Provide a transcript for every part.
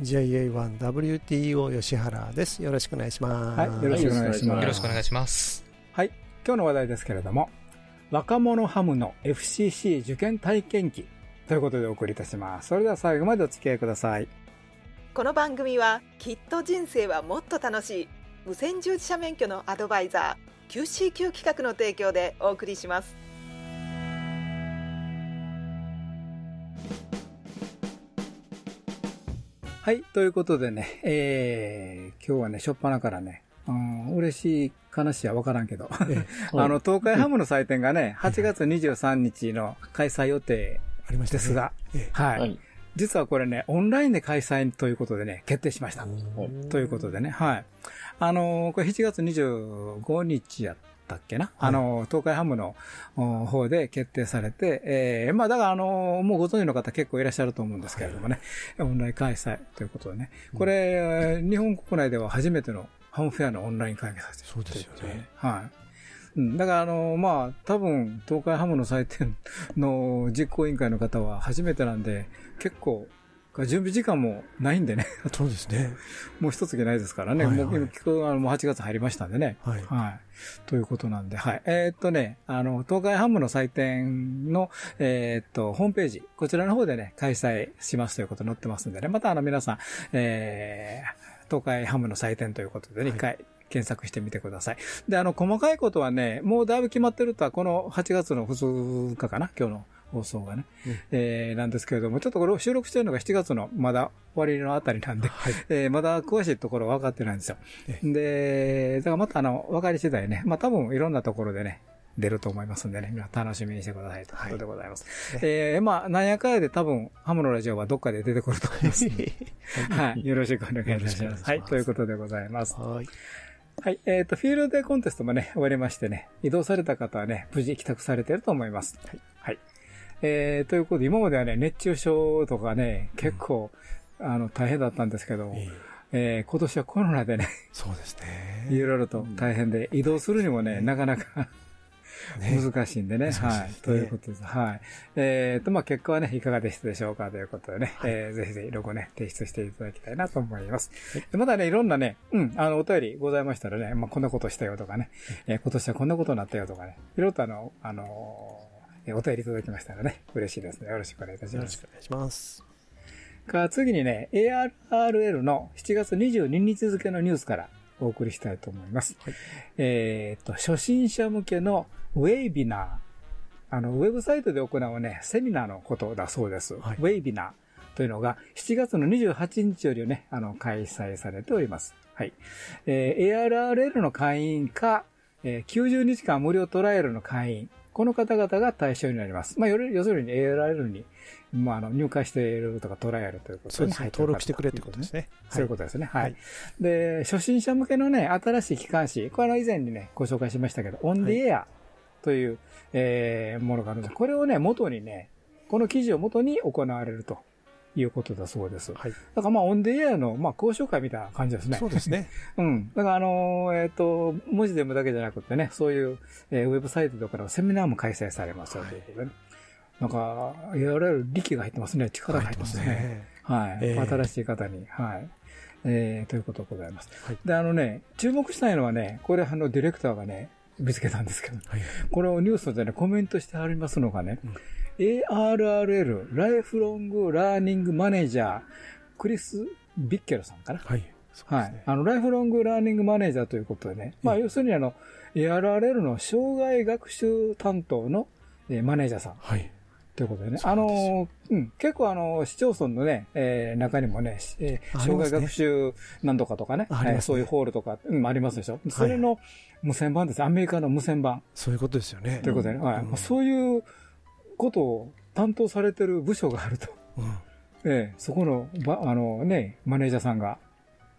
JA1WTO 吉原です。よろしくお願いします。はいよろしくお願いしますよろしくお願いします。はい。今日の話題ですけれども、若者ハムの FCC 受験体験記ということでお送りいたします。それでは最後までお付き合いください。この番組はきっと人生はもっと楽しい無線従事者免許のアドバイザー QCQ 企画の提供でお送りしますはい。ということでね、えー、今日はね、しょっぱなからね、うん、嬉しい、悲しいは分からんけど、あの、東海ハムの祭典がね、8月23日の開催予定ありましたねですが、ええはい、はい。実はこれね、オンラインで開催ということでね、決定しました。はいということでね、はい。あのーこれ7月25日やったっけな、あのー東海ハムのお方で決定されて、えーまあだからあのーもうご存知の方結構いらっしゃると思うんですけれどもね、オンライン開催ということでね、これ、えー日本国内では初めてのハムフェアのオンライン開催そうですよね。はい。うん、だから、あの、まあ、多分、東海ハムの祭典の実行委員会の方は初めてなんで、結構、準備時間もないんでね、そうですね。もう一月ないですからね、はいはいもう今、もう8月入りましたんでね。はいはい。ということなんで、はい。えーっとね、あの、東海ハムの祭典の、えーっと、ホームページ、こちらの方でね、開催しますということ載ってますんでね、またあの皆さん、えー、東海ハムの祭典ということでね、一回、検索してみてください。で、あの、細かいことはね、もうだいぶ決まってるとは、この8月の2日かな、今日の放送がね。えー、なんですけれども、ちょっとこれを収録してるのが7月のまだ終わりのあたりなんで、えーまだ詳しいところは分かってないんですよ。で、だからまたあの、分かり次第ね、まあ多分いろんなところでね、出ると思いますんでね、皆楽しみにしてくださいということでございます。えーまあ、なんやかんやで多分、ハムのラジオはどっかで出てくると思います。はい。よろしくお願いいたします。はい。ということでございます。はい。はい。えっ、と、フィールドデーコンテストもね、終わりましてね、移動された方はね、無事帰宅されていると思います。はい。はい。えー、ということで、今まではね、熱中症とかね、結構、あの、大変だったんですけど、えええー今年はコロナでね、そうですいね。ろいろと大変で、移動するにもね、なかなかね難しいんでね。難しいはい。ということです。はい。えーと、まあ、結果はね、いかがでしたでしょうかということでね、えーぜひぜひロゴね、提出していただきたいなと思います。でまだね、いろんなね、うん、あの、お便りございましたらね、まあ、こんなことしたよとかね、えー今年はこんなことになったよとかね、いろいろとあの、あのーえーお便りいただきましたらね、嬉しいですね。よろしくお願いいたしますよろしく。お願いします。か次にね、ARRL の7月22日付のニュースからお送りしたいと思います。えーっと、初心者向けのウェイビナー。あの、ウェブサイトで行うね、セミナーのことだそうです。はいウェイビナーというのが7月の28日よりね、あの、開催されております。はい。えー ARRL の会員か、えー90日間無料トライアルの会員。この方々が対象になります。まあ、要するに ARRL に、まあ、あの、入会しているとかトライアルということそうですね。入ってる方登録してくれってことですね。そういうことですね。はい。はいで、初心者向けのね、新しい機関誌、これは以前にね、ご紹介しましたけど、オンディエアという、えーものがあるんです。これをね、元にね、この記事を元に行われるということだそうです。はい。だからまあ、オンディエアの、まあ、交渉会みたいな感じですね。そうですね。うん。だからあのーえっ、と、文字でもだけじゃなくてね、そういう、えーウェブサイトとかのセミナーも開催されますよということでね。なんか、いわゆる力が入ってますね。力が入ってますね。はい、ええ新しい方に。はい。えー、ということでございます。はいで、あのね、注目したいのはね、これあの、ディレクターがね、見つけたんですけど、はい。これをニュースでね、コメントしてありますのがね、ARRL、ライフロングラーニングマネージャー、クリス・ビッケルさんかな？はい。そうはい。あの、ライフロングラーニングマネージャーということでね、まあ、要するにあの、ARRL の障害学習担当の、えーマネージャーさんはい。ということでね。ですよの、うん、結構あの、市町村のね、えー中にもね、しえー障害学習なんとかとかね、ねえーそういうホールとか、うん、ありますでしょ。それの無線版です。アメリカの無線版そういうことですよね。ということでね、はいうんまあそういうことを担当されてる部署があると。うんええ、そこの、ば、あのね、マネージャーさんが、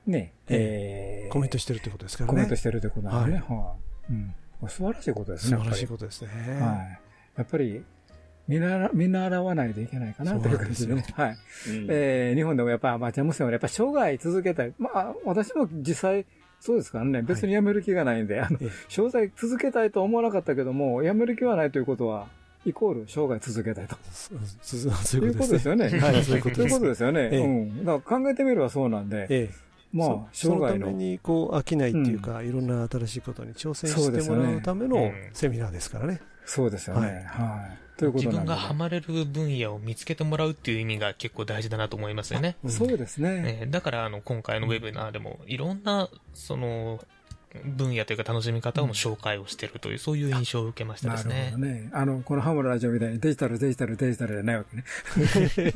ね、ええコメントしてるってことですからね。コメントしてるってことなんでね。ははい。うん。素晴らしいことですね。素晴らしいことですね。はい。やっぱり、見習見習わないといけないかなという感じでね。はい。うんえー日本でもやっぱアマチュア無線はやっぱ生涯続けたい。まあ、私も実際、そうですからね。別に辞める気がないんで、あのええ、生涯続けたいとは思わなかったけども、辞める気はないということは、イコール生涯続けたいと。そそそうといいううこととですよね。ね。はい、そういうことというです。ことですよね。ええうん。だから考えてみればそうなんで、ええ。まあ、そそのた生涯の。めに、こう、飽きないっていうか、いろんな新しいことに挑戦してもらうためのセミナーですからね。そうですよね。はいはい。ということ自分がハマれる分野を見つけてもらうっていう意味が結構大事だなと思いますよね。うんそうですね。ねだから、あの、今回のウェブナーでも、いろんな、その、分野というか楽しみ方の紹介をしてるという、そういう印象を受けましたですなるねほど。ね。あの、このハムのラジオみたいにデジタル、デジタル、デジタルじゃないわけね。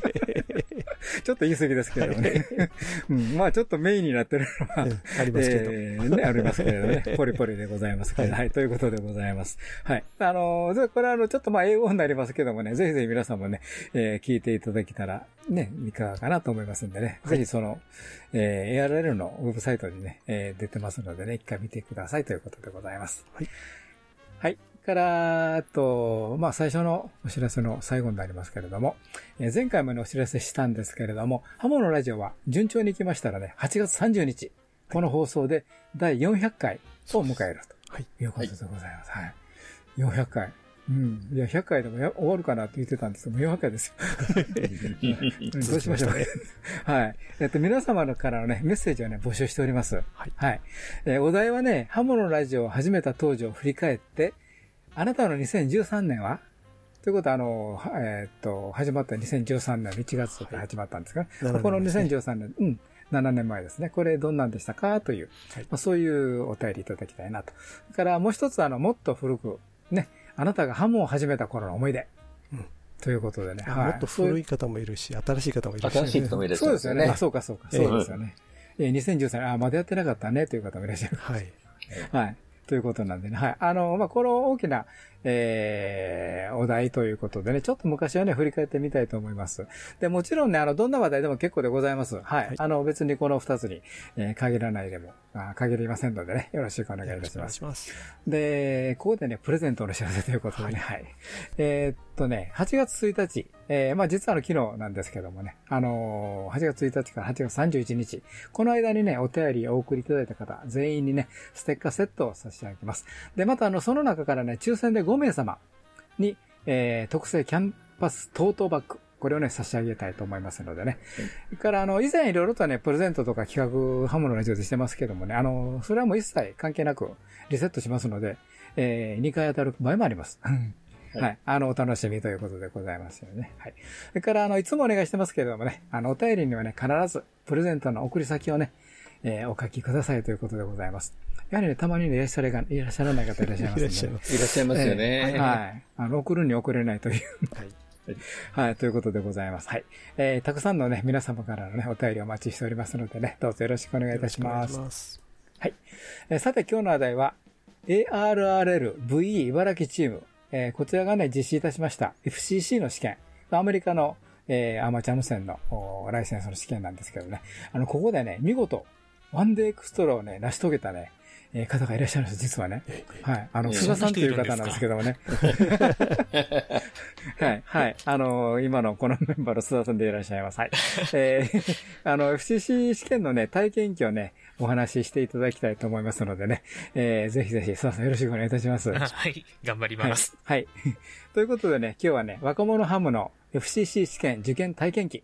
ちょっと言い過ぎですけれどもね。うん、まあちょっとメインになってるのは、ええありますけど。えーね、ありますけれどね。ポリポリでございますけど、ははいい、ということでございます。はい。あのこれはあの、ちょっとまあ英語になりますけどもね、ぜひぜひ皆さんもね、えー聞いていただけたら、ね、いかがかなと思いますんでね、ぜひその、えー ARL のウェブサイトにね、えー出てますのでね、一回見てくださいということでございます。はい。はい。から、あと、まあ最初のお知らせの最後になりますけれども、えー前回もねお知らせしたんですけれども、ハモのラジオは順調に行きましたらね、8月30日、この放送で第400回を迎えるはい。ということでございます。はい。400回。うん。いや、100回でもや終わるかなって言ってたんですけど、もう400回ですよ。う んどうしましょうか。はい。えっと、皆様からのね、メッセージをね、募集しております。はいはい。えーお題はね、ハモのラジオを始めた当時を振り返って、あなたの2013年は？ということは、あの、はえーっと、始まった2013年の1月から始まったんですが、はいこの7年前です2013年、うん、7年前ですね。これどんなんでしたか？という、はいまあ、そういうお便りいただきたいなと。それからもう一つ、あの、もっと古く、ね、あなたがハモを始めた頃の思い出。うんということでね。もっと古いい方もいるし、新しい方もいるし。新しい人もいらっしゃそうですよね。るんですよねあ、。そうかそうか。ええそうですよね。えー2013年、あ、まだやってなかったね、という方もいらっしゃる。はい。はい。ということなんでね。はい。あの、まあ、この大きな、えー、お題ということでね、ちょっと昔はね、振り返ってみたいと思います。で、もちろんね、あの、どんな話題でも結構でございます。はい。はいあの、別にこの二つに、えー限らないでも、あ限りませんのでね、よろしくお願いいたしますお願いし。ます。で、ここでね、プレゼントのお知らせということでね、はい。えーっとね、8月1日、えーまあ実はあの昨日なんですけどもね、あのー8月1日から8月31日、この間にね、お便りをお送りいただいた方、全員にね、ステッカーセットを差し上げます。で、またあの、その中からね、抽選で5名様に、えー特製キャンパストートバッグ、これをね、差し上げたいと思いますのでね。それから、あの、以前いろいろとね、プレゼントとか企画、ハムのラジオでしてますけどもね、あの、それはもう一切関係なくリセットしますので、えー、2回当たる場合もあります。はい はい。あの、お楽しみということでございますよね。はい。それから、あの、いつもお願いしてますけれどもね、あの、お便りにはね、必ず、プレゼントの送り先をね、えーお書きくださいということでございます。やはりね、たまにね、いらっしゃらがいらっしゃらない方いらっしゃいますいんで、らっしゃいらっしゃいますよえね。えはい。あの、送るに送れないという。はい。はい、ということでございます。はい。えー、たくさんのね、皆様からのね、お便りお待ちしておりますのでね、どうぞよろしくお願いいたしますいし。ます。えーさて今日の話題は、ARRL-VE 茨城チーム、えーこちらがね、実施いたしました FCC の試験。アメリカの、えーアマチュア無線のおライセンスの試験なんですけどね。あの、ここでね、見事、ワンデーエクストラをね、成し遂げたね、えー方がいらっしゃるんです、実はね。はい。あの、ええ菅さんという方なんですけどもね。はい、はい。あの、今のこのメンバーの須田さんでいらっしゃいます。はい。えーあの、FCC 試験のね、体験記をね、お話ししていただきたいと思いますのでね、えーぜひぜひ、須田さんよろしくお願いいたします。はい。頑張りはいます。。はい。ということでね、今日はね、若者ハムの FCC 試験受験体験記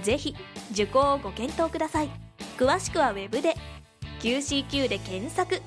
ぜひ受講をご検討ください。詳しくはウェブで。QCQ で検索。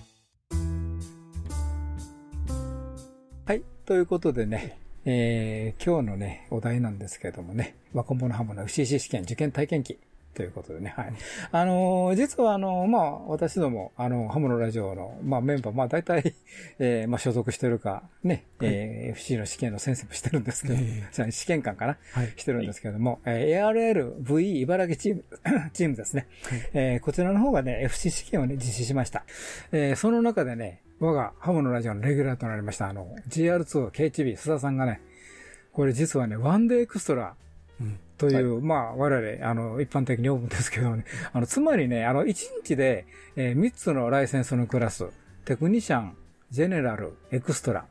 はい。ということでね、えー今日のね、お題なんですけれどもね、若者ハムの FCC 試験受験体験記。ということでね、はい。あのー実はあのーまあ、私ども、あの、ハムのラジオの、まあ、メンバー、まあ、大体、えーまあ、所属してるか、ね、えー FC の試験の先生もしてるんですけど、試験官かな、はい。してるんですけども、えー ARLVE 茨城チーム、チームですね。えーこちらの方がね、FC 試験をね、実施しました。えーその中でね、我がハムのラジオのレギュラーとなりました、あの、GR2KHB 須田さんがね、これ実はね、 one day extra うん。という、まあ、我々、あの、一般的に呼ぶんですけどね、あの、つまりね、あの、1日で、え3つのライセンスのクラス、 technician、general、extra、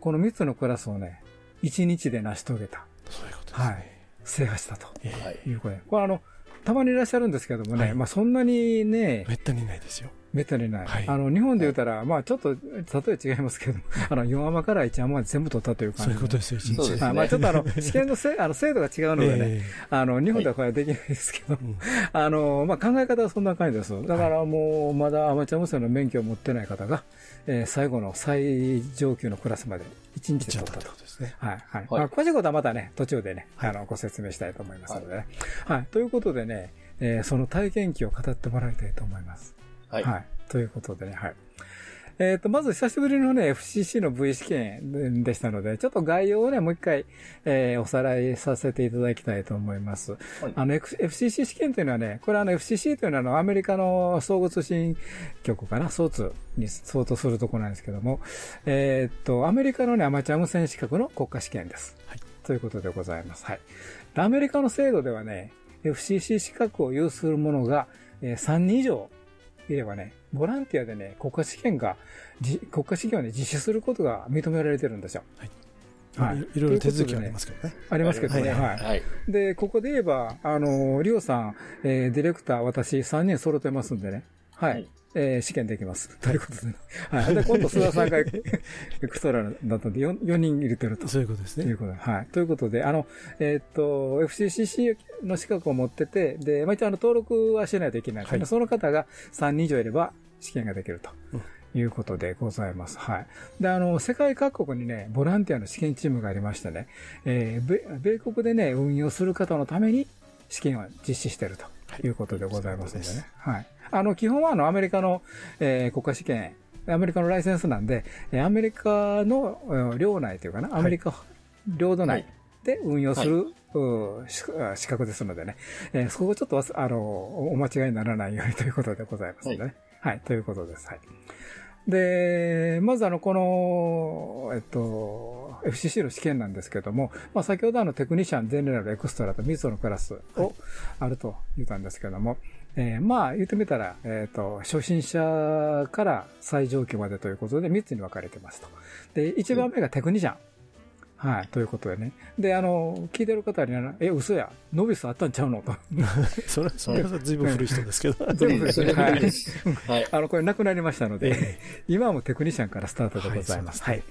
この3つのクラスをね、1日で成し遂げた。そういうことですね。はい。制覇したとええはい。いうことで。これあの、たまにいらっしゃるんですけどもね、はい。まあそんなにね、めったにないですよ。めったにない。はい。あの、日本で言うたら、まあちょっと、例え違いますけど、あの、4アマから1アマまで全部取ったという感じそういうことですよ、一日。まあちょっとあの、試験のせあの精度が違うのでね、えあの、日本ではこれはできないですけど、あの、まあ考え方はそんな感じです。だからもう、まだアマチュア無線の免許を持ってない方が、えー最後の最上級のクラスまで1日で取った。とですね。はい、はい。はいまあ、詳しいことはまたね、途中でね、あの、ご説明したいと思いますのでね。はい。ということでね、えーその体験記を語ってもらいたいと思います。はい。はい。ということでね、はい。えっ、と、まず久しぶりのね、FCC の V 試験でしたので、ちょっと概要をね、もう一回、えーおさらいさせていただきたいと思います。あの、F- FCC 試験というのはね、これあの FCC というのはあの、アメリカの総合通信局かな、総通に相当するところなんですけども、えっと、アメリカのね、アマチュア無線資格の国家試験です。はいということでございます。はい。でアメリカの制度ではね、FCC 資格を有する者が、えー3人以上いればね、ボランティアでね、国家試験が、じ国家試験をね、実施することが認められてるんですよ。はいいいろいろ手続きはありますけどね。ありますけどね。はいはい。はい。で、ここで言えば、あの、リオさん、えーディレクター、私、3人揃ってますんでね。はい。はいえー試験できます。ということでね。はい。で、今度、須田さんがエクストラだったんで4、4人入れてると。そういうことですねという。ことで、はい。ということで、あの、えーっと、FCCC の資格を持ってて、で、まあ、一応あの、登録はしないといけないんですけど、はいその方が3人以上いれば試験ができると。うんいうことでございます。はい。で、あの、世界各国にね、ボランティアの試験チームがありましてね、えー米、米国でね、運用する方のために試験を実施しているということでございますのでね。はい。あの、基本はあの、アメリカの、えー国家試験、アメリカのライセンスなんで、えーアメリカのうん領内というかな、アメリカ領土内で運用する、うし資格ですのでね、えーそこをちょっとあの、お間違いにならないように ということでございますのでね。はい、ということです。はい。で、まずあの、この、えっと、FCC の試験なんですけども、まあ先ほどあのテクニシャン、ゼネラル、エクストラと3つのクラスをあると言ったんですけども、えーまあ言ってみたら、えっ、と、初心者から最上級までということで3つに分かれてますと。で、1番目がテクニシャン。はい、ということでね。で、あの、聞いてる方には、え、嘘や、ノビスあったんちゃうの？と。それ、それは随分古い人ですけど。全部ですね。はい。はい。あの、これなくなりましたので、今はもうテクニシャンからスタートでございます。は。はいい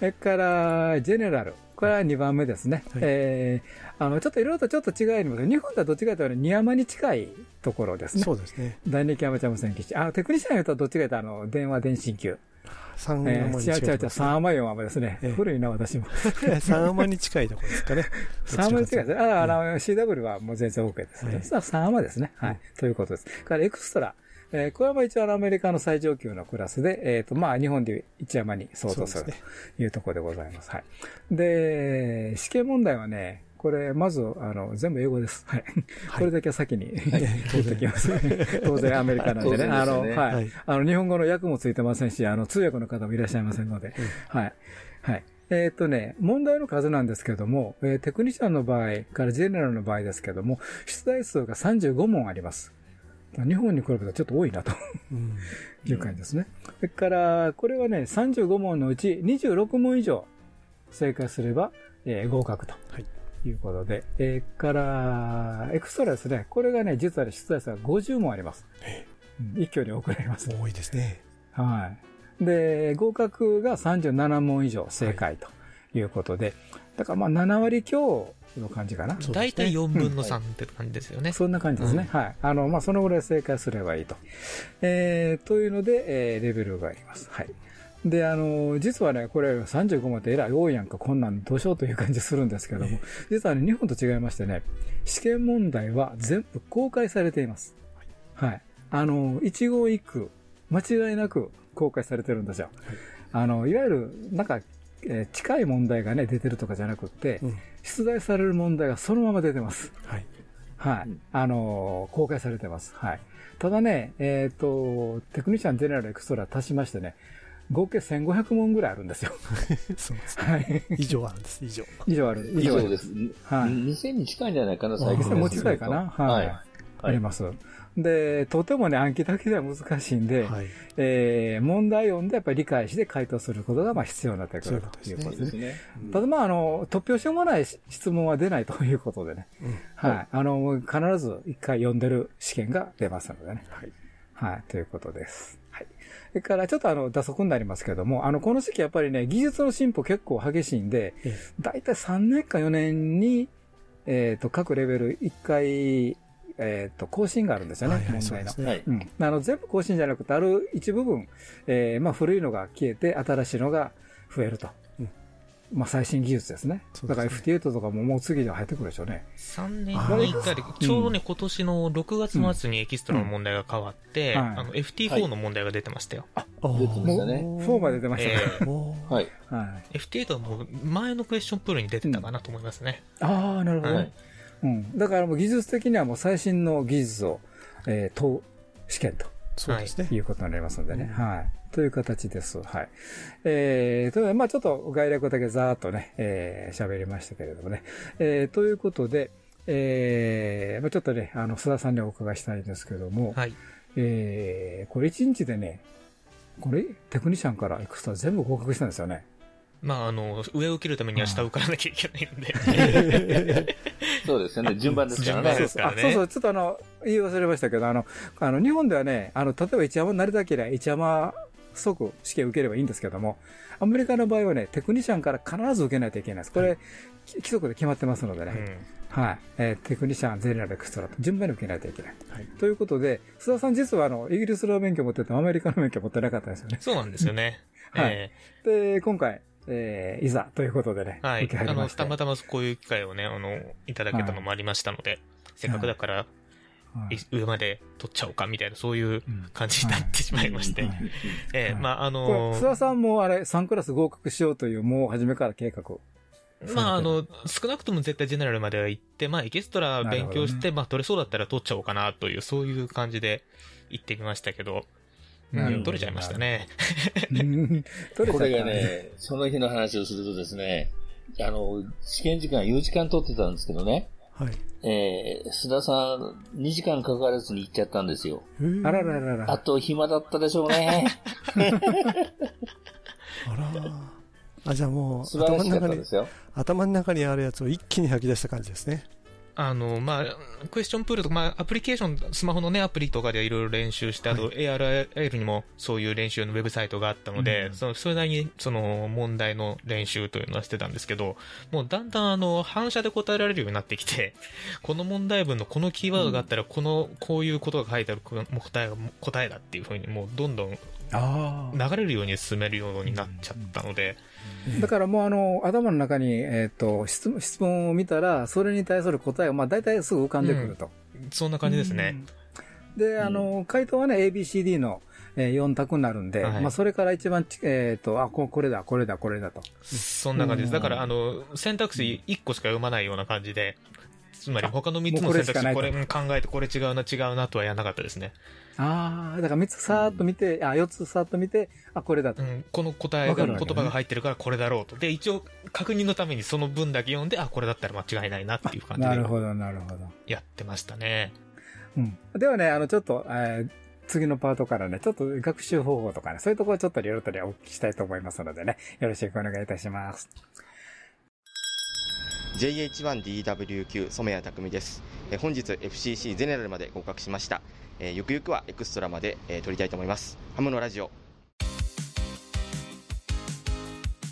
それから、ジェネラル。これは2番目ですね。はいえー、あの、ちょっといろいろとちょっと違いま日本ではどっちかというと、ニヤマに近いところですね。そうですね。第二キャマチャム戦記あの、テクニシャン言うとどっちかというと、あの、電話電信級。3えー、アマに違う違う違う、近いとこですね。3アマ4アマですね。ええ古いな、私も。3アマに近いところですかね。3アマに近いですね。あ、あの、CW はもう全然 OK ですね。はいさあ、3アマですね。はい。ということです。から、エクストラ。えーこれはまあ一応アメリカの最上級のクラスで、えっ、と、まあ日本で1山に相当するというところでございます。はい。で、試験問題はね、これ、まず、あの、全部英語です。はい。これだけは先に言ってきます。当然アメリカなんでね。あの、はい。はいあの、日本語の訳もついてませんし、あの、通訳の方もいらっしゃいませんので、はい。はい。えーっとね、問題の数なんですけども、えーテクニシャンの場合からジェネラルの場合ですけども、出題数が35問あります。日本に比べたらちょっと多いなとうんいう感じですね。それから、これはね、35問のうち26問以上正解すれば、えー合格と。はいいうことで、えーから、エクストラですね。これがね、実はね出題数が50問あります。うん一挙に送られます。多いですね。はい。で、合格が37問以上正解ということで、だからまあ7割強の感じかな。大体4分の3って感じですよね。そんな感じですね。はい。あの、まあ、そのぐらい正解すればいいと。えー、というので、えー、レベルがあります。はい。で、あの、実はね、これ35までえらい多いやんか、こんなんどうしようという感じするんですけども、実はね、日本と違いましてね、試験問題は全部公開されています。はい。あの、一語一句、間違いなく公開されてるんですよ。あの、いわゆる、なんか、えー近い問題がね、出てるとかじゃなくって、うん出題される問題がそのまま出てます。はい。はい。あのー公開されてます。はい。ただね、えっ、と、テクニシャンゼネラルエクストラ足しましてね、合計1500問ぐらいあるんですよ。そうですね。はい。以上あるんです、以上。以上ある。以上あるです。はい2000に近いんじゃないかな、最近2000も近いかな？はいあります。で、とてもね、暗記だけでは難しいんで、はい。えー問題を読んでやっぱり理解して回答することがまあ必要になってくるということですね。ですね。ただまあ、あの、突拍子もない質問は出ないということでね。うんはい。あの、必ず一回読んでる試験が出ますのでね。はい。はい。ということです。はい。それから、ちょっとあの、打足になりますけども、あの、この時期やっぱりね、技術の進歩結構激しいんで、えだいたい3年か4年に、えっ、と、各レベル1回、えっ、と、更新があるんですよね、はいはい、問題のそうです。ね。はい。うん。あの、全部更新じゃなくて、ある一部分、えーまあ、古いのが消えて、新しいのが増えると。うんまあ、最新技術ですね。だから FT8 とかももう次では入ってくるでしょうね。3年に1回で、ちょうどね、今年の6月末にエキストラの問題が変わって、うんはいあの、FT4 の問題が出てましたよ。お出てましたねもう4まで出ましたね。えおーはい。はい。FT8 はもう前のクエスチョンプールに出てたかなと思いますね。ああ、なるほど、ねはいうん。だからもう技術的にはもう最新の技術を、えー問う試験とそうですね。いうことになりますのでね。うんはい。という形です。はい。えー、とまあちょっと概略だけざーっとね、えー、喋りましたけれどもね。えー、ということで、えー、まあちょっとね、あの、須田さんにお伺いしたいんですけども、はい。えー、これ1日でね、これ、テクニシャンからエクストラ全部合格したんですよね。まあ、あの、上を受けるためには下を受からなきゃいけないんで。そうですよね。順番ですからねそうそう、ちょっとあの、言い忘れましたけど、あの、あの、日本ではね、あの、例えば一山になりたければ一山即試験受ければいいんですけども、アメリカの場合はね、テクニシャンから必ず受けないといけないです。これ、き規則で決まってますのでね。うん。はい。えーテクニシャン、ゼネラルエクストラと順番に受けないといけない。はいということで、須田さん実はあの、イギリスの免許持っててもアメリカの免許持ってなかったんですよね。そうなんですよね。はいえで、今回、えーいざということでね、えはいあの。たまたまこういう機会をね、あの、いただけたのもありましたので、せっかくだから、はいい上まで取っちゃおうか、みたいな、そういううん。感じになってしまいまして。はい。えまあ、あこれの須田さんもあれ、3クラス合格しようという、もう初めから計画。まあ、あの、少なくとも絶対ジェネラルまでは行って、まあ、エキストラ勉強して、まあ、取れそうだったら取っちゃおうかな、という、そういう感じで行ってみましたけど、うん、取れちゃいましたね。うん。取れこちゃった。れがね、その日の話をするとですね、あの、試験時間4時間取ってたんですけどね、はい。えー、須田さん2時間かからずに行っちゃったんですよ。あらららら。あと暇だったでしょうね。あら。あ、じゃあもう、頭の中に。頭の中にあるやつを一気に吐き出した感じですね。あの、まあ、クエスチョンプールとか、まあ、アプリケーション、スマホのね、アプリとかでいろいろ練習して、あと ARL にもそういう練習のウェブサイトがあったので、うんそのそれなりにその問題の練習というのはしてたんですけど、もうだんだんあの、反射で答えられるようになってきて、この問題文のこのキーワードがあったら、この、こういうことが書いてある答えが、答えだっていうふうに、もうどんどん。流れるように進めるようになっちゃったので、だからもうあの、頭の中に、えっ、と、質問、質問を見たら、それに対する答えが、まあ大体すぐ浮かんでくると。そんな感じですね。で、あの、回答はね、ABCD の、えー4択になるんで、はい。まあそれから一番ち、えっ、と、あ、ここれだ、これだ、これだと。そんな感じです。だから、あの、選択肢1個しか読まないような感じで、つまり他の3つの選択肢、これうん考えてこれ違うな、違うなとはやらなかったですね。ああ、だから3つさーっと見て、あ、4つさーっと見て、あ、これだと。うん、この答えが、言葉が入ってるからこれだろうと。で、一応確認のためにその文だけ読んで、あ、これだったら間違いないなっていう感じでなるほど、なるほど。やってましたね。うん。ではね、あの、ちょっと、えー次のパートからね、ちょっと学習方法とかね、そういうところをちょっといろいろとね、お聞きしたいと思いますのでね、よろしくお願いいたします。JH1DWQ 染谷匠です。え本日 FCC ゼネラルまで合格しました。えゆくゆくはエクストラまで、え取りたいと思います。ハムのラジオ。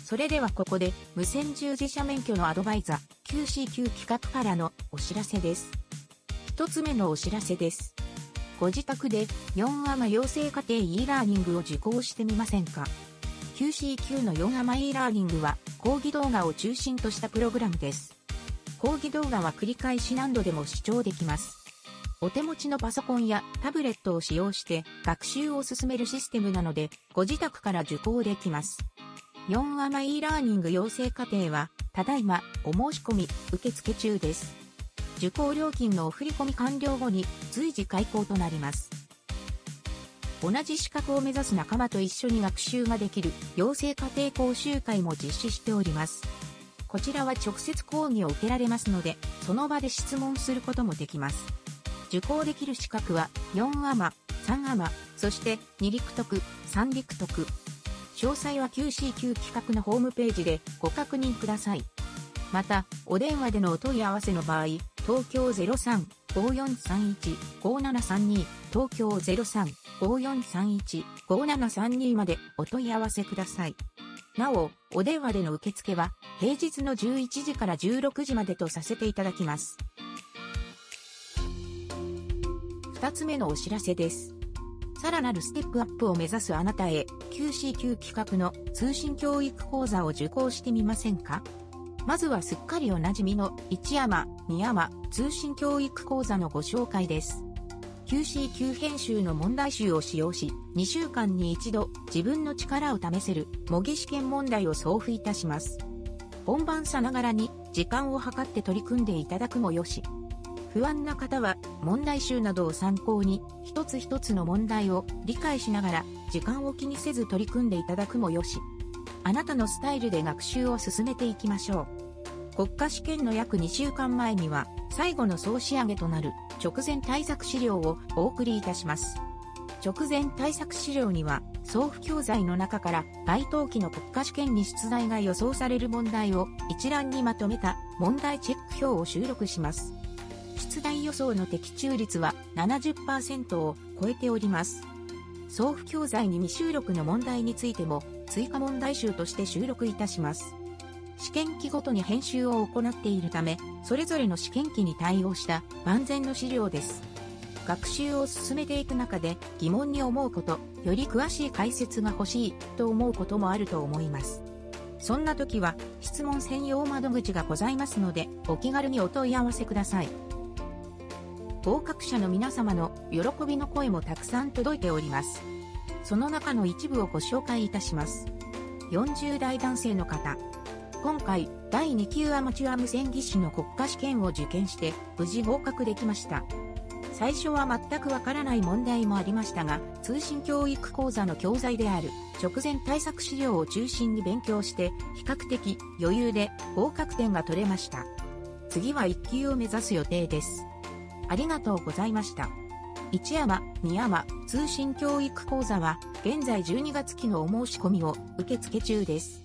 それではここで無線従事者免許のアドバイザー QCQ 企画からのお知らせです。一つ目のお知らせです。ご自宅で4アマ養成家庭 e ラーニングを受講してみませんか？QCQ の4アマ e ラーニングは講義動画を中心としたプログラムです。講義動画は繰り返し何度でも視聴できます。お手持ちのパソコンやタブレットを使用して学習を進めるシステムなので、ご自宅から受講できます。4アマ e ラーニング養成課程は、ただいまお申し込み受付中です。受講料金のお振込完了後に随時開講となります。同じ資格を目指す仲間と一緒に学習ができる養成家庭講習会も実施しております。こちらは直接講義を受けられますので、その場で質問することもできます。受講できる資格は4アマ、3アマ、そして2陸徳、3陸徳。詳細は QCQ 企画のホームページでご確認ください。また、お電話でのお問い合わせの場合、東京03-5431-5732、東京03-5431-5732までお問い合わせください。なお、お電話での受付は、平日の11時から16時までとさせていただきます。二つ目のお知らせです。さらなるステップアップを目指すあなたへ、QCQ 企画の通信教育講座を受講してみませんか？まずはすっかりおなじみの1山、2山通信教育講座のご紹介です。QCQ 編集の問題集を使用し、2週間に一度自分の力を試せる模擬試験問題を送付いたします。本番さながらに時間を計って取り組んでいただくもよし。不安な方は問題集などを参考に一つ一つの問題を理解しながら時間を気にせず取り組んでいただくもよし。あなたのスタイルで学習を進めていきましょう。国家試験の約2週間前には最後の総仕上げとなる直前対策資料をお送りいたします。直前対策資料には送付教材の中から該当期の国家試験に出題が予想される問題を一覧にまとめた問題チェック表を収録します。出題予想の的中率は70%を超えております。送付教材に未収録の問題についても追加問題集として収録いたします。試験期ごとに編集を行っているため、それぞれの試験期に対応した万全の資料です。学習を進めていく中で疑問に思うこと、より詳しい解説が欲しいと思うこともあると思います。そんな時は質問専用窓口がございますので、お気軽にお問い合わせください。合格者の皆様の喜びの声もたくさん届いております。その中の一部をご紹介いたします。40代男性の方。今回、第2級アマチュア無線技師の国家試験を受験して、無事合格できました。最初は全くわからない問題もありましたが、通信教育講座の教材である直前対策資料を中心に勉強して、比較的余裕で合格点が取れました。次は1級を目指す予定です。ありがとうございました。一山、二山、通信教育講座は、現在12月期のお申し込みを受付中です。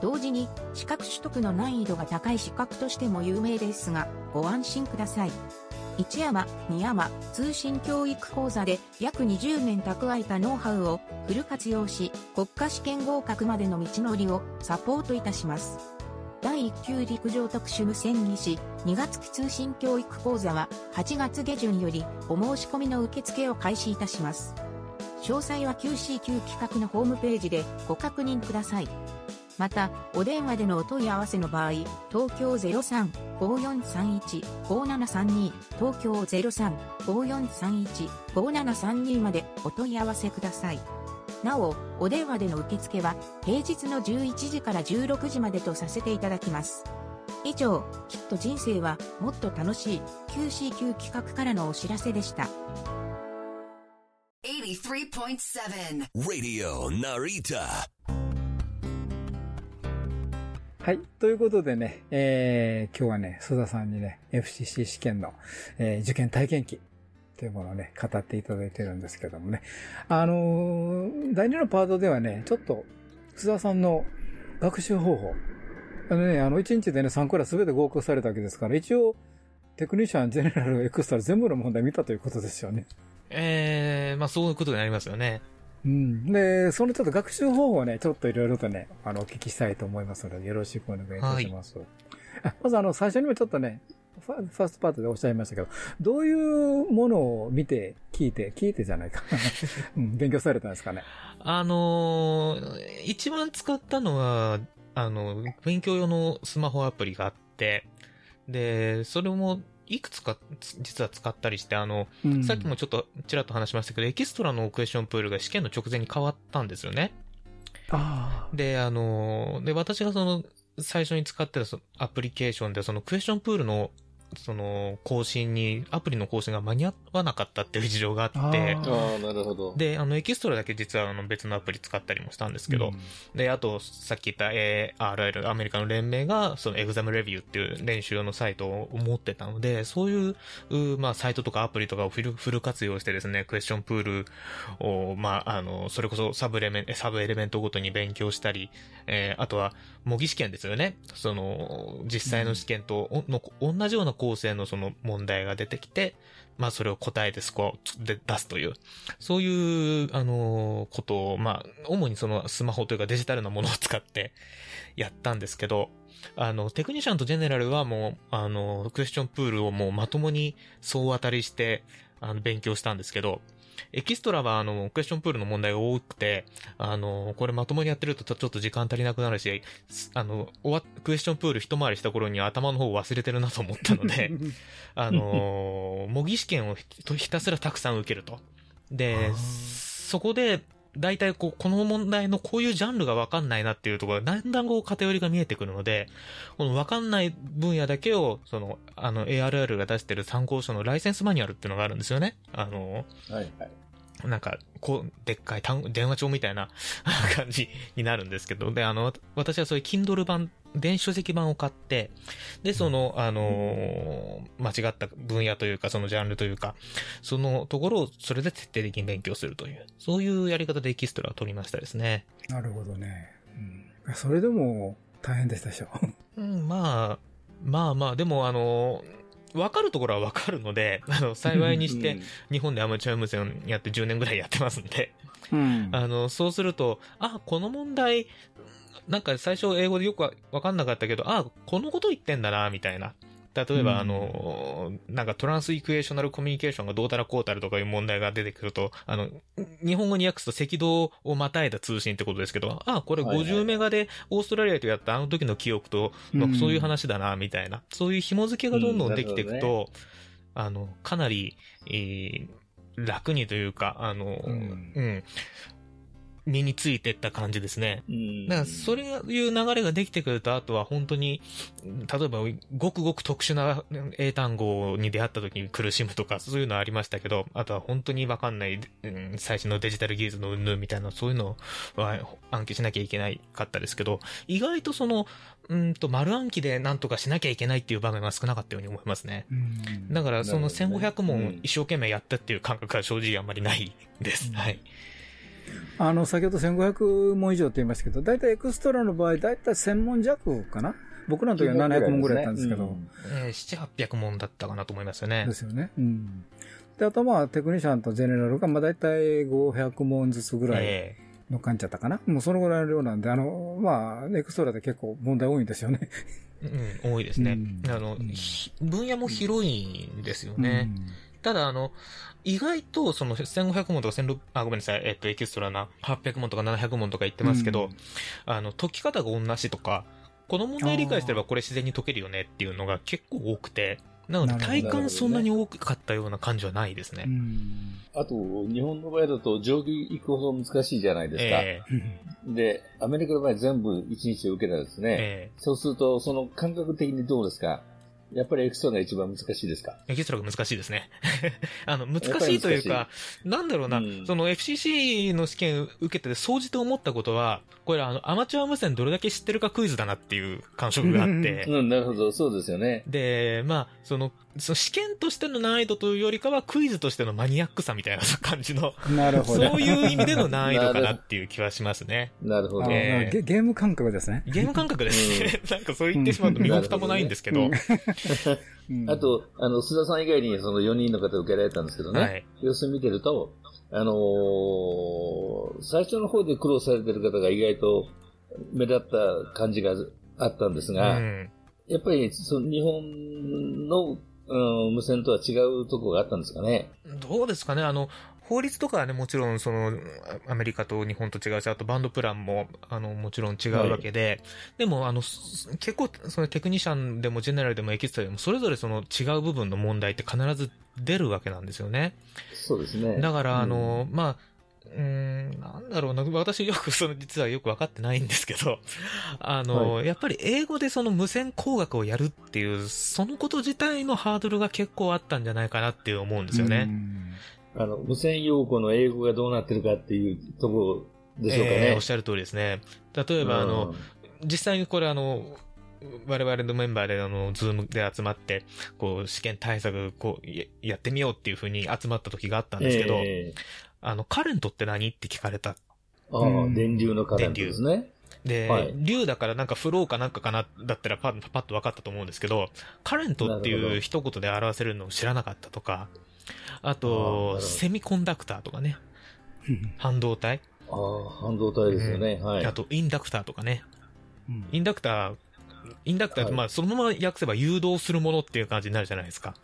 同時に資格取得の難易度が高い資格としても有名ですが、ご安心ください。一山、二山、通信教育講座で約20年蓄えたノウハウをフル活用し、国家試験合格までの道のりをサポートいたします。第1級陸上特殊無線技師2月期通信教育講座は8月下旬よりお申し込みの受付を開始いたします。詳細は QCQ 企画のホームページでご確認ください。また、お電話でのお問い合わせの場合、東京03-5431-5732、東京03-5431-5732までお問い合わせください。なお、お電話での受付は平日の11時から16時までとさせていただきます。以上、きっと人生はもっと楽しい QCQ 企画からのお知らせでした。83.7 Radio Narita. はい。ということでね、えー、今日はね、須田さんにね、FCC 試験の、えー受験体験記というものをね、語っていただいてるんですけどもね。あのー第2のパートではね、ちょっと、須田さんの、学習方法。あのね、あの、1日でね、3個ら全て合格されたわけですから、一応、テクニシャン、ジェネラル、エクストラ全部の問題見たということですよね。えー、まあそういうことになりますよね。うん。で、そのちょっと学習方法をね、ちょっといろいろとね、あの、お聞きしたいと思いますので、よろしくお願いいたします。あまずあの、最初にもちょっとね、ファファーストパートでおっしゃいましたけど、どういうものを見て、聞いて、聞いてじゃないか。うん、勉強されたんですかね？あのー一番使ったのは、あの、勉強用のスマホアプリがあって、で、それもいくつか実は使ったりして、あの、うんさっきもちょっとちらっと話しましたけど、エキストラのクエスチョンプールが試験の直前に変わったんですよね。あで、あの、で、私がその、最初に使ってたそのアプリケーションで、そのクエスチョンプールの、その、更新に、アプリの更新が間に合わなかったっていう事情があって、あなるほど。で、あの、エキストラだけ実はあの別のアプリ使ったりもしたんですけど、で、あと、さっき言った ARL、アメリカの連盟が、そのエグザムレビューっていう練習用のサイトを持ってたので、そういう、うまあ、サイトとかアプリとかをフルフル活用してですね、クエスチョンプールを、まあ、あの、それこそサブエレメンサブエレメントごとに勉強したり、えーあとは、模擬試験ですよね。その、実際の試験と、の同じような構成のその問題が出てきて、まあそれを答えてスコアを出すという、そういう、あの、ことを、まあ、主にそのスマホというかデジタルなものを使ってやったんですけど、あの、テクニシャンとジェネラルはもう、あの、クエスチョンプールをもうまともに総当たりして、あの、勉強したんですけど、エキストラは、あの、クエスチョンプールの問題が多くて、あの、これまともにやってるとちょっと時間足りなくなるし、すあの、終わクエスチョンプール一回りした頃には頭の方を忘れてるなと思ったので、あのー模擬試験をひひたすらたくさん受けると。で、そこで、大体こう、この問題のこういうジャンルがわかんないなっていうところが、だんだんこう偏りが見えてくるので、このわかんない分野だけを、その、あの、ARR が出してる参考書のライセンスマニュアルっていうのがあるんですよね。あのはいはい。なんか、こう、でっかい単電話帳みたいな 感じになるんですけど、で、あの、私はそういう Kindle 版、電子書籍版を買って、で、その、あのー間違った分野というか、そのジャンルというか、そのところをそれで徹底的に勉強するという、そういうやり方でエキストラを取りましたですね。なるほどね。うん、それでも大変でしたでしょ。うん、まあ、まあまあ、でもあのわかるところはわかるので、あの、幸いにして、日本でアマチュア無線やって10年ぐらいやってますんで、うん。あの、そうすると、あ、この問題、なんか最初英語でよくわわかんなかったけど、あ、このこと言ってんだな、みたいな。例えば、うん。あの、なんかトランスイクエーショナルコミュニケーションがどうたらこうたらとかいう問題が出てくると、あの、日本語に訳すと赤道をまたいだ通信ってことですけど、あ、これはいはい。50メガでオーストラリアとやったあの時の記憶と、うん。そういう話だな、みたいな。そういう紐付けがどんどんできていくと、あの、かなり、えー楽にというか、あの、うん。うん身についてった感じですね。うんだから、それいう流れができてくると、あとは本当に、例えば、ごくごく特殊な英単語に出会った時に苦しむとか、そういうのありましたけど、あとは本当にわかんない、うん最新のデジタル技術の云々みたいな、そういうのは暗記しなきゃいけないかったですけど、意外とその、うんと、丸暗記でなんとかしなきゃいけないっていう場面が少なかったように思いますね。うんだから、そのなるほどね1500うん問一生懸命やったっていう感覚は正直あんまりないです。はい。あの、先ほど1500問以上って言いましたけど、大体エクストラの場合、大体1000問弱かな？僕らの時は700問ぐらいやったんですけど、うんえー、7、800問だったかなと思いますよねで。すよね。うん。で、あとまあ、テクニシャンとジェネラルが、まあ大体500問ずつぐらいえの感じだったかな。もうそのぐらいの量なんで、あの、まあ、エクストラで結構問題多いんですよね。えうん、多いですね。うんあの、うんひ分野も広いんですよね。ただ、あの、意外と、その、1500問とか1600、あ、ごめんなさい、えっと、エキストラな、800問とか700問とか言ってますけど、うん。あの、解き方が同じとか、この問題理解してればこれ自然に解けるよねっていうのが結構多くて、なので体感そんなに多かったような感じはないですね。うん。うんあと、日本の場合だと上級行くほど難しいじゃないですか。えで、アメリカの場合全部1日で受けたらですね、ええ。そうすると、その感覚的にどうですか？やっぱりエクストラが一番難しいですか？エキストラが難しいですね。あの、難しいというか、なんだろうな、その FCC の試験受けてて、総じて思ったことは、これあの、アマチュア無線どれだけ知ってるかクイズだなっていう感触があって。うん、なるほど、そうですよね。で、まあ、その、その試験としての難易度というよりかは、クイズとしてのマニアックさみたいな感じの、なるほど。そういう意味での難易度かなっていう気はしますね。なるほど。ゲゲーム感覚ですね。ゲーム感覚ですね。なんかそう言ってしまうと身も蓋もないんですけど。あと、あの、須田さん以外にその4人の方受けられたんですけどね。はい様子見てると、あのー最初の方で苦労されてる方が意外と目立った感じがあったんですが、うんやっぱりその日本の、うん、無線とは違うところがあったんですかね。どうですかねあの、法律とかはね、もちろん、その、アメリカと日本と違うし、あとバンドプランも、あの、もちろん違うわけで、でも、あの、す結構、そのテクニシャンでもジェネラルでもエキストラでも、それぞれその違う部分の問題って必ず出るわけなんですよね。そうですね。だから、うんあの、まあ、うーん、なんだろうな。私よく、その、実はよく分かってないんですけど、あの、はやっぱり英語でその無線工学をやるっていう、そのこと自体のハードルが結構あったんじゃないかなって思うんですよね。あの、無線用語の英語がどうなってるかっていうところでしょうかねえーおっ。しゃる通りですね。例えば、あの、実際にこれあの、我々のメンバーであの、ズームで集まって、こう、試験対策、こう、ややってみようっていうふうに集まった時があったんですけど、えあの、 current って何？って聞かれた。ああ、電流の current ですね。で、はい。流だからなんか flow かなんかかな、だったらパッパッと分かったと思うんですけど、カレントっていう一言で表せるのを知らなかったとか、あと、セミコンダクターとかね、半導体、ああ、半導体ですよね。はい。あとインダクターとかね、インダクター、インダクターって、まあ、そのまま訳せば誘導するものっていう感じになるじゃないですか。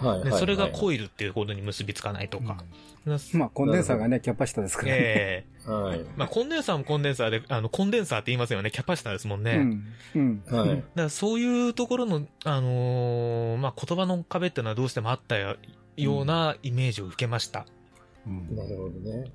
はいはいでそれがはいコイルっていうことに結びつかないとか。まあ、コンデンサーがね、キャパシタですからね。ええ はい。まあ、コンデンサーもコンデンサーで、あの、コンデンサーって言いますよね。キャパシタですもんね。うん。うん。はい。だからそういうところの、あのーまあ、言葉の壁っていうのはどうしてもあったよようなイメージを受けました。なるほどね。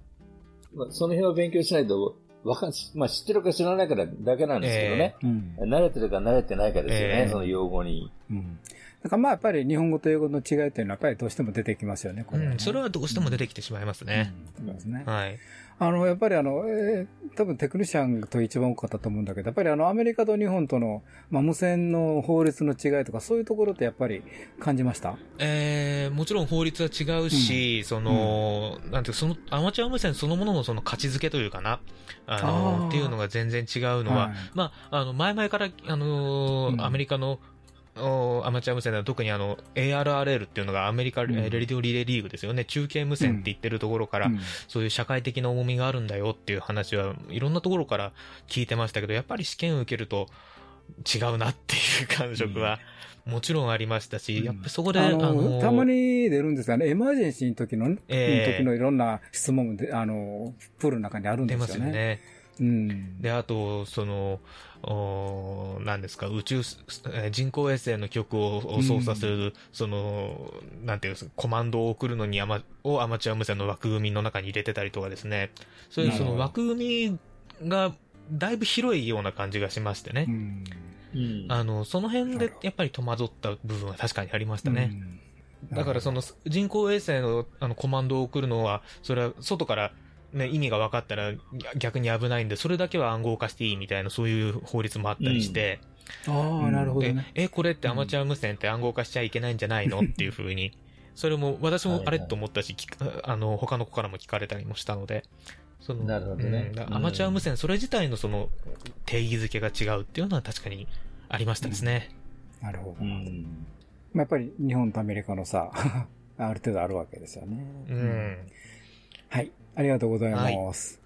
まあ、その辺を勉強しないと、わかん、まあ、知ってるか知らないかだけなんですけどね。うん。慣れてるか慣れてないかですよね、ええその用語に。うん。だからまあ、やっぱり日本語と英語の違いっていうのは、やっぱりどうしても出てきますよね、これはね、うん、それはどうしても出てきてしまいますね。そうですね。はい。あの、やっぱりあの、えー多分テクニシャンと一番多かったと思うんだけど、やっぱりあの、アメリカと日本との、まあ、無線の法律の違いとか、そういうところってやっぱり感じました？えー、もちろん法律は違うし、その、なん。ていうかその、アマチュア無線そのもののその価値づけというかな、あのあー。っていうのが全然違うのは、はい。まあ、あの、前々から、あのーうん。アメリカの、おアマチュア無線では特にあの、ARRL っていうのがアメリカ、えーレディオリレーリーグですよね。中継無線って言ってるところから、うん。そういう社会的な重みがあるんだよっていう話はいろんなところから聞いてましたけど、やっぱり試験を受けると違うなっていう感触はもちろんありましたし、やっぱそこで、ああののたまに出るんですよね。エマージェンシーの時の、ええ時のいろんな質問もで、あの、プールの中にあるんで出ますすよね。うん。で、あと、その、お何ですか、宇宙人工衛星の曲をを操作する、その、なんていうんですか、コマンドを送るのにアマ、をアマチュア無線の枠組みの中に入れてたりとかですね。そういうその枠組みが、だいぶ広いような感じがしましてね。あの、その辺でやっぱり戸惑った部分は確かにありましたね。だからその人工衛星のあのコマンドを送るのは、それは外から、ね、意味が分かったら逆に危ないんで、それだけは暗号化していいみたいなそういう法律もあったりして、ああ、なるほどね。え、えこれってアマチュア無線って暗号化しちゃいけないんじゃないの？っていうふうに、それも私もあれと思ったし、聞かあの、他の子からも聞かれたりもしたので、そのなるほどね。うん。アマチュア無線、それ自体のその定義づけが違うっていうのは確かにありましたですね。なるほど。まあ、やっぱり日本とアメリカのさ、ある程度あるわけですよね。うん。はい。ありがとうございます。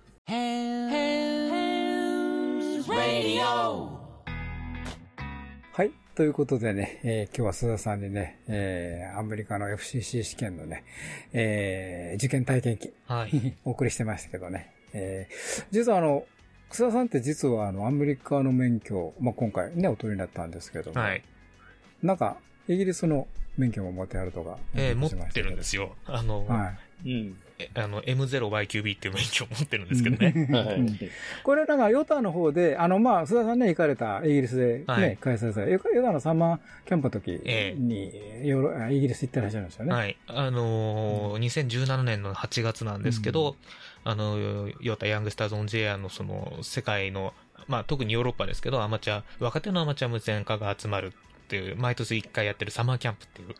はい。ということでね、えー今日は須田さんにね、えーアメリカの FCC 試験のね、えー受験体験記、はい。お送りしてましたけどね。えー実はあの、須田さんって実はあの、アメリカの免許、まあ、今回ね、お取りになったんですけども、はい。なんか、イギリスの免許も持ってあるとか。えー持ってるんですよ。あの、はい。うん。えあの、M0YQB っていう免許を持ってるんですけどね。はい。これなんか、ヨタの方で、あの、まあ、須田さんね、行かれたイギリスでね、はい開催され、ヨヨタのサマーキャンプの時ええに、ヨーロあイギリス行ってらっしゃるんですよね。はい。あのー2017年の8月なんですけど、あの、ヨタヤングスターズオンジェアのその、世界の、まあ、特にヨーロッパですけど、アマチュア、若手のアマチュア無線化が集まるっていう、毎年1回やってるサマーキャンプっていう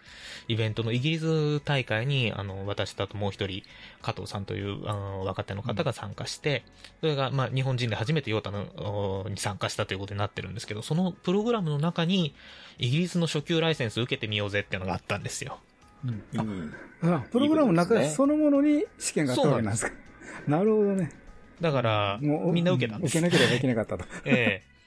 イベントのイギリス大会に、あの、私とあともう一人、加藤さんという、あの、若手の方が参加して、それが、まあ、日本人で初めてヨタの、おに参加したということになってるんですけど、そのプログラムの中に、イギリスの初級ライセンス受けてみようぜっていうのがあったんですよ。うんうんあプログラムの中そのものに試験があったわけなんですか。なるほどね。だから、もうみんな受けたんです。受けなければいけなかったと。ええ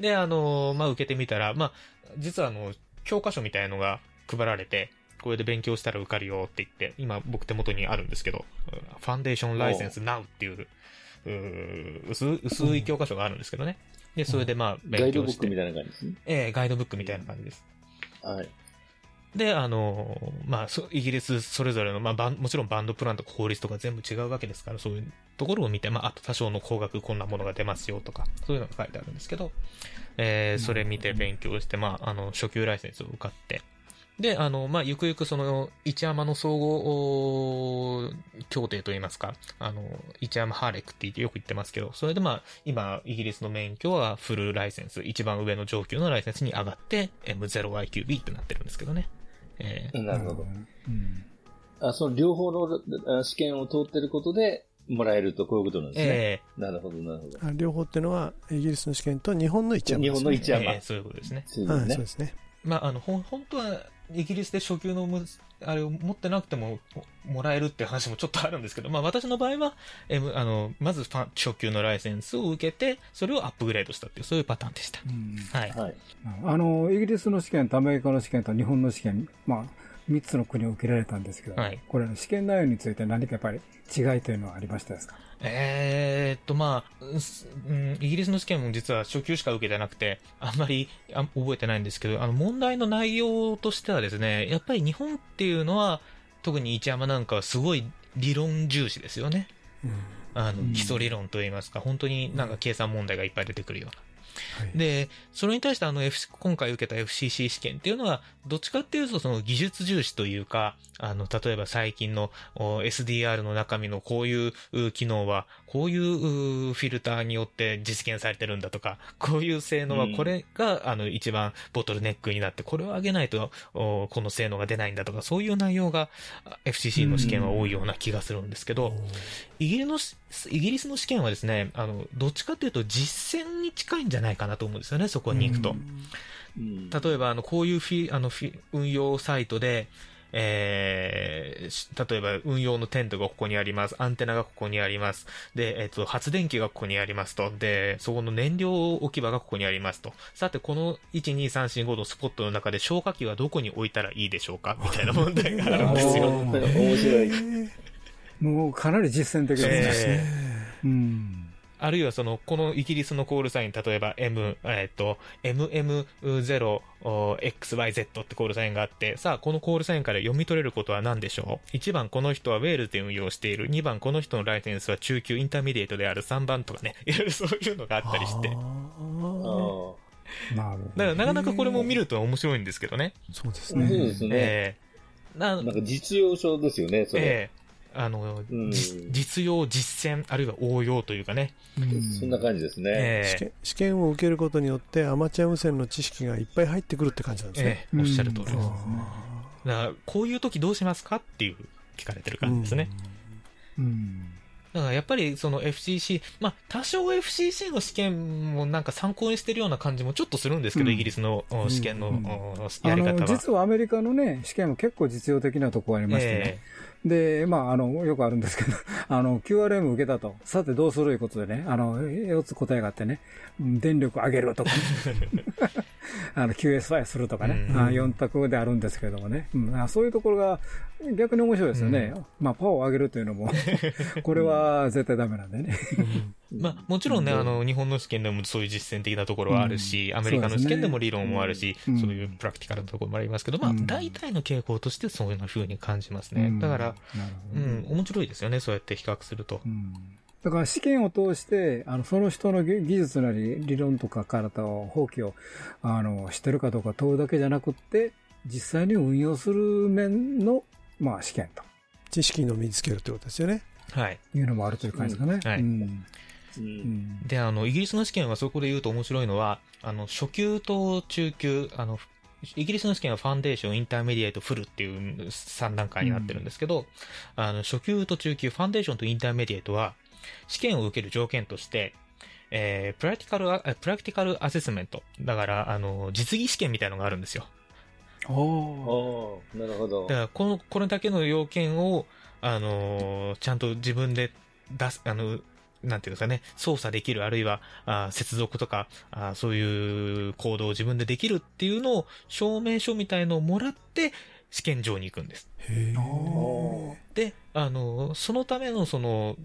で、あの、まあ、受けてみたら、まあ、実はあの、教科書みたいのが配られて、これで勉強したら受かるよって言って、今僕手元にあるんですけど、ファンデーションライセンス NOW っていう、うー薄い薄い教科書があるんですけどね。で、それでまあ、ガイド勉強して。ブックみたいな感じですね。ええガイドブックみたいな感じです。はい。で、あの、まあ、そイギリスそれぞれの、まあ、もちろんバンドプランとか法律とか全部違うわけですから、そういうところを見て、まあ、あと多少の高額こんなものが出ますよとか、そういうのが書いてあるんですけど、えーそれ見て勉強して、まあ、あの、初級ライセンスを受かって、で、あの、まあ、ゆくゆくその、一山の総合お協定といいますか、あの、一山ハーレックって言ってよく言ってますけど、それでまあ、今、イギリスの免許はフルライセンス、一番上の上級のライセンスに上がって、M0IQB ってなってるんですけどね。えーなるほど。うんあ、その両方のあ試験を通ってることで、もらえるとこういうことなんですね。えなるほど、なるほど。あ両方っていうのは、イギリスの試験と日本の一山日です、ね。ー本の一山。えーそういうことですね。はい、そういうねそうですね。まあ、あの、ほん、本当は、イギリスで初級のむ、あれを持ってなくても、ももらえるっていう話もちょっとあるんですけど、まあ私の場合は、M、あの、まずファン初級のライセンスを受けて、それをアップグレードしたっていう、そういうパターンでした。うんはい。はい。あの、イギリスの試験とアメリカの試験と日本の試験、まあ、三つの国を受けられたんですけど、はいこれの試験内容について何かやっぱり違いというのはありましたですか？えーっと、まあ、イギリスの試験も実は初級しか受けてなくて、あんまりあ覚えてないんですけど、あの、問題の内容としてはですね、やっぱり日本っていうのは、特に一山なんかはすごい理論重視ですよね。うんあの、うん基礎理論といいますか、本当になんか計算問題がいっぱい出てくるような。はい。で、それに対してあの、F、今回受けた FCC 試験っていうのは、どっちかっていうとその技術重視というか、あの、例えば最近のお SDR の中身のこういうう機能は、こういううフィルターによって実現されてるんだとか、こういう性能はうん。これが、あの、一番ボトルネックになって、これを上げないと、おこの性能が出ないんだとか、そういう内容があ FCC の試験は多いような気がするんですけど、イギリのしイギリスの試験はですね、あの、どっちかというと実践に近いんじゃないかなと思うんですよね、そこに行くと。うん例えば、あの、こういうフィ、あの、フィ、運用サイトで、えーし例えば運用のテントがここにあります。アンテナがここにあります。で、えっ、と、発電機がここにありますと。で、そこの燃料置き場がここにありますと。さて、この1、2、3、4、5のスポットの中で消火器はどこに置いたらいいでしょうか？みたいな問題があるんですよ。面白い。もうかなり実践的ですね。えうん。あるいはその、このイギリスのコールサイン、例えば M、えっ、と、MM0XYZ ってコールサインがあって、さあ、このコールサインから読み取れることは何でしょう ?1 番、この人はウェールズで運用している。2番、この人のライセンスは中級 intermediate である。3番とかね、いろいろそういうのがあったりして。なるほら、なかなかこれも見ると面白いんですけどね。ーそうですそうね。ですね。ええななんか実用書ですよね、それ。ええあの、うんじ実用、実践、あるいは応用というかね。ど。うんそんな感じですね。ええ試験試験を受けることによってアマチュア無線の知識がいっぱい入ってくるって感じなんですね。ええおっしゃる通りです。うんだから、こういう時どうしますかっていう聞かれてる感じですね。うん。だからやっぱりその FCC、まあ多少 FCC の試験もなんか参考にしてるような感じもちょっとするんですけど、うんイギリスのお試験の、やり方は。実はアメリカのね、試験も結構実用的なとこありましてね。で、まあ、あの、よくあるんですけど、あの、QRM 受けたと。さてどうするいうことでね、あの、4つ答えがあってね、電力上げるとか、あの、QSY するとかね、うん。あ4択であるんですけれどもね、うん。あそういうところが逆に面白いですよね。まあ、パワーを上げるというのも、これは絶対ダメなんでね。まあ、もちろんね、あの、日本の試験でもそういう実践的なところはあるし、アメリカの試験でも理論もあるし、うん。そういうプラクティカルなところもありますけど、まあう、ん。大体の傾向としてそういう風に感じますね。うん。だから、うん、面白いですよね、そうやって比較すると。うんだから試験を通して、あの、その人の技技術なり理論とか体を、法規を、あの、知ってるかどうか問うだけじゃなくって、実際に運用する面の、まあ、試験と知識の身につけるってことですよね。はい。いうのもあるという感じですかね。うんはいうんううんんで、あの、イギリスの試験はそこで言うと面白いのは、あの、初級と中級、あの、イギリスの試験は foundation、intermediate、full っていう3段階になってるんですけど、あの、初級と中級、 foundation と intermediate は、試験を受ける条件として、えー、 practical practical assessment。だから、あの、実技試験みたいのがあるんですよ。おーおーなるほどだ。から、この、これだけの要件を、あのーちゃんと自分で出す、あの、なんていうんですかね、操作できる、あるいは、あ接続とかあ、そういう行動を自分でできるっていうのを、証明書みたいのをもらって、試験場に行くんです。へおで、あのーそのための、その、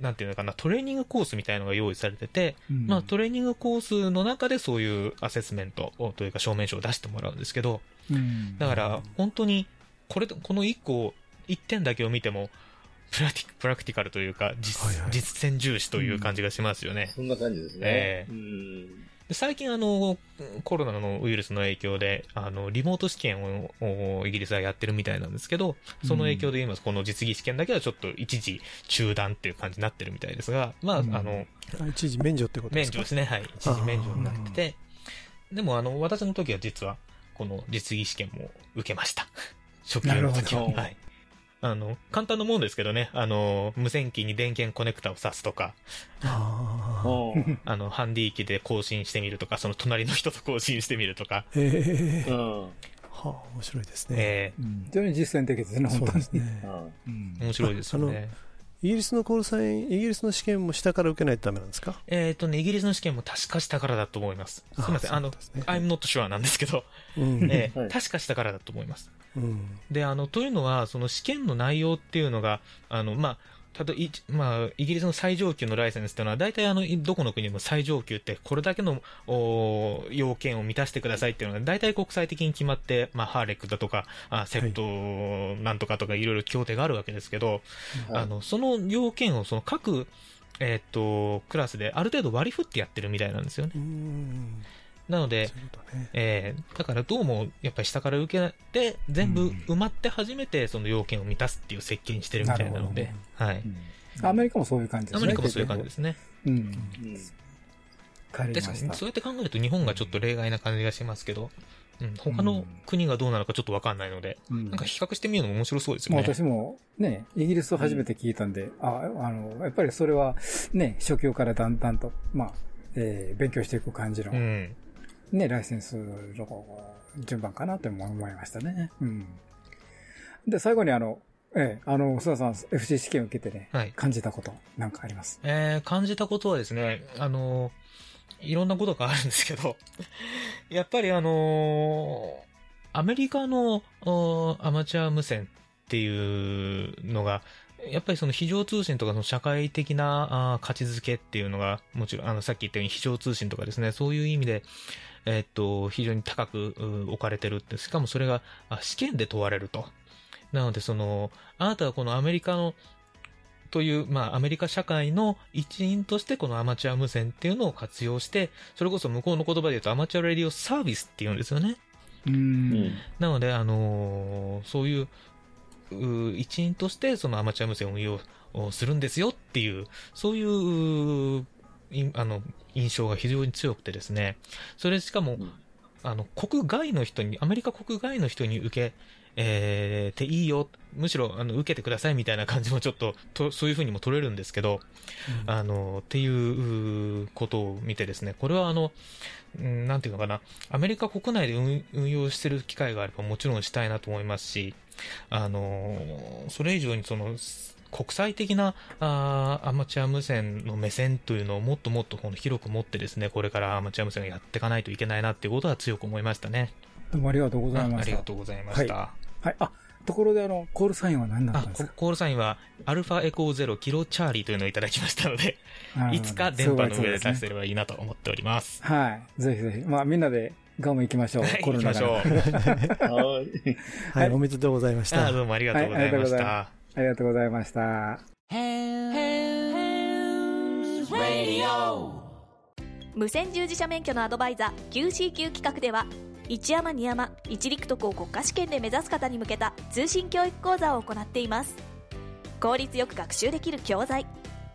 なんていうのかな、トレーニングコースみたいのが用意されてて、うん。まあ、トレーニングコースの中でそういうアセスメントをというか証明書を出してもらうんですけど、うん。だから、本当に、これ、この1個、1点だけを見ても、プラティプラクティカルというか、実,、はいはい。実践重視という感じがしますよね。そんな感じですね。ええ。うん。で最近あの、コロナのウイルスの影響で、あの、リモート試験をおイギリスはやってるみたいなんですけど、その影響で今、この実技試験だけはちょっと一時中断っていう感じになってるみたいですが、まあ、うんあの、あ一時免除ってことですか？免除ですね。はい。一時免除になってて、でもあの、私の時は実は、この実技試験も受けました。初級の時は。はい。あの、簡単なもんですけどね、あの、無線機に電源コネクタを挿すとか、あの、ハンディ機で更新してみるとか、その隣の人と更新してみるとか、へえ。うんはあ、面白いですね。えうん非常に実践的ですね、そ本当に。うですね。うんー面白いですよね。イギリスのコールサイン、イギリスの試験も下から受けないとダメなんですか？えっ、とね、イギリスの試験も確か下からだと思います。すみません、あの、ね I'm not sure なんですけど、うん。えーはい確か下からだと思います。うん。で、あの、というのは、その試験の内容っていうのが、あの、まあ、たといまあ、イギリスの最上級のライセンスっていうのは、大体あの、いどこの国も最上級って、これだけの、お要件を満たしてくださいっていうのが、大体国際的に決まって、まあ、ハーレックだとか、あセットなんとかとかいろいろ協定があるわけですけど、はい。あの、その要件をその各、えーっと、クラスである程度割り振ってやってるみたいなんですよね。うん。なのでね。えーだからどうも、やっぱり下から受けて、全部埋まって初めてその要件を満たすっていう設計にしてるみたいなので、はい。アメリカもそういう感じですね。アメリカもそういう感じですね。うん。確かに、そうやって考えると日本がちょっと例外な感じがしますけど、うん、他の国がどうなのかちょっとわかんないので、うんなんか比較してみるのも面白そうですよね。私もね、イギリスを初めて聞いたんで、あ、あの、やっぱりそれはね、初級からだんだんと、まあ、えー勉強していく感じの、うん。ね、ライセンスの順番かなって思いましたね。うん。で、最後にあの、ええあの、須田さん、FC 試験を受けてね、はい感じたこと、なんかあります？えー感じたことはですね、あのーいろんなことがあるんですけど、やっぱりあのーアメリカのおアマチュア無線っていうのが、やっぱりその非常通信とかその社会的なあー価値づけっていうのが、もちろん、あの、さっき言ったように非常通信とかですね、そういう意味で、えーっと、非常に高くう置かれてるって、しかもそれがあ試験で問われると。なので、その、あなたはこのアメリカのという、まあ、アメリカ社会の一員として、このアマチュア無線っていうのを活用して、それこそ向こうの言葉で言うと、アマチュアレディオサービスっていうんですよね。う。うんんなので、あのーそういう、う一員として、そのアマチュア無線を運用をするんですよっていう、そういう、いあの、印象が非常に強くてですね。それしかも、うんあの、国外の人に、アメリカ国外の人に受け、えー、ていいよ。むしろ、あの、受けてくださいみたいな感じもちょっと、とそういう風にも取れるんですけど、あの、っていううことを見てですね、これはあの、うんなんていうのかな、アメリカ国内で運運用してる機会があればもちろんしたいなと思いますし、あの、それ以上にその、国際的なあーアマチュア無線の目線というのをもっともっとこの広く持ってですね、これからアマチュア無線をやっていかないといけないなっていうことは強く思いましたね。どうもありがとうございました。あありがとうございました。はい。あ、ところであの、コールサインは何だっんですか？ココールサインは、アルファエコーゼロキロチャーリーというのをいただきましたので、いつか電波の上で出せればいいなと思っております。はい。ぜひぜひ。まあみんなでガム行きましょう。はいコロナが行きましょう はい。はい、おめでとうございました。どうもありがとうございました。ありがとうございました。無線従事者免許のアドバイザー QCQ 企画では一山二山一陸徳を国家試験で目指す方に向けた通信教育講座を行っています。効率よく学習できる教材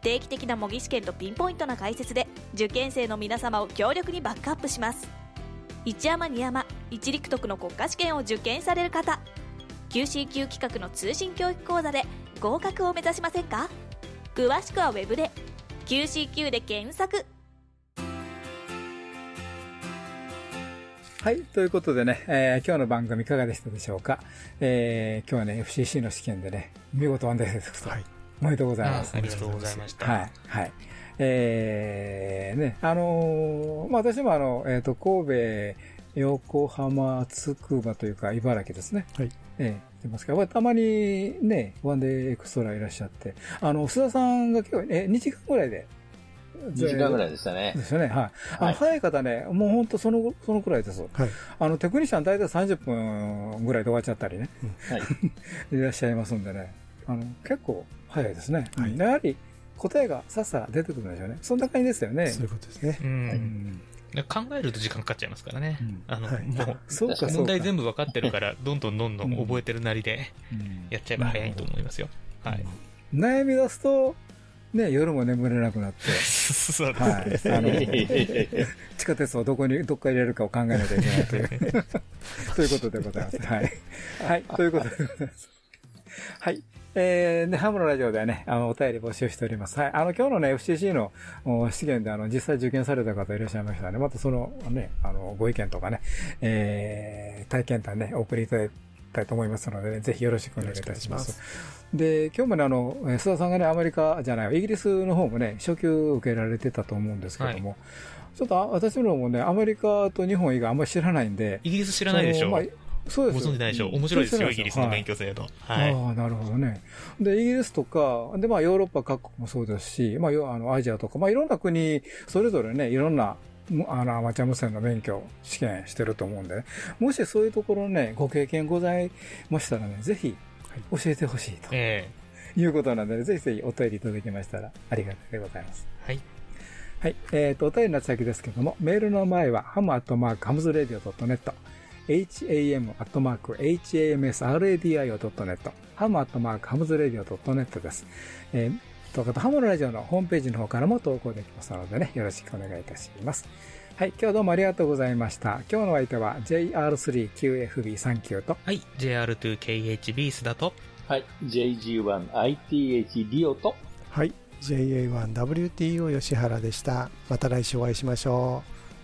定期的な模擬試験とピンポイントな解説で受験生の皆様を強力にバックアップします。一山二山一陸徳の国家試験を受験される方 QCQ 企画の通信教育講座で合格を目指しませんか？詳しくはウェブで QCQ で検索はい。ということでね、えー今日の番組いかがでしたでしょうか？えー今日はね、FCC の試験でね、見事 one day extra。はいおめでとうございます。あありがとうございました。はい。はい。えー、ね、あのーまあ、私もあの、えっ、と、神戸、横浜、つくばというか、茨城ですね。はい。ええ出ますけど、たまにね、 one day extra いらっしゃって、あの、須田さんが結構、え、2時間ぐらいで。2時間ぐらいでしたねで。すよね。はい。あの、はい早い方ね、もう本当その、そのくらいです。はい。あの、テクニシャン大体30分ぐらいで終わっちゃったりね。はい。いらっしゃいますんでね。あの、結構早いですね。はいやはり、答えがさっさ出てくるんでしょうね。そんな感じですよね。そういうことですね。う。うんん。考えると時間かかっちゃいますからね。うんあの、はいもう、そうか。問題全部分かってるから、どんどんどんどん覚えてるなりでうんやっちゃえば早いと思いますよ。はい。悩み出すと、ね、夜も眠れなくなって、そうですはい。あの、地下鉄をどこに、どっか入れるかを考えなきゃいけないという、ということでございます。はい。はい。ということでございます。はい。えー、で、ハムのラジオではね、あの、お便り募集しております。はい。あの、今日のね、FCC のお試験で、あの、実際受験された方いらっしゃいましたね。またその、ね、あの、ご意見とかね、えー、体験談ね、お送りいただきたいと思いますので、ね、ぜひよろしくお願いいたします。で、今日もね、あの、えー須田さんがね、アメリカじゃない、イギリスの方もね、初級受けられてたと思うんですけども、ちょっとあ私の方もね、アメリカと日本以外あんまり知らないんで、イギリス知らないでしょ？まあそうですご存知ないでしょ面白いですよ、イギリスの勉強強制度。はい。ああ、なるほどね。で、イギリスとか、で、まあ、ヨーロッパ各国もそうですし、まあ、よあの、アジアとか、まあ、いろんな国、それぞれね、いろんな、むあの、アマチュア無線の免許、試験してると思うんでね。もしそういうところね、ご経験ございましたらね、ぜひ、教えてほしいとえいうことなんで、ね、ぜひぜひお便りいただきましたら、ありがたいでございます。えはい。はい。えっ、と、お便りの先ですけども、メールの方は、ハムアットマーク、ハムズレディオ .net、ham アットマーク、hamsradio.net、ハムアットマーク、ハムズレディオ .net です。えー、とかと、ハムのラジオのホームページの方からも投稿できますのでね、よろしくお願いいたします。はい。今日はどうもありがとうございました。今日のお相手は JR3QFB39 と、はい。JR2KHB 須田と、はい。JG1ITH リオと、はい。JA1WTO 吉原でした。また来週お会いしましょう。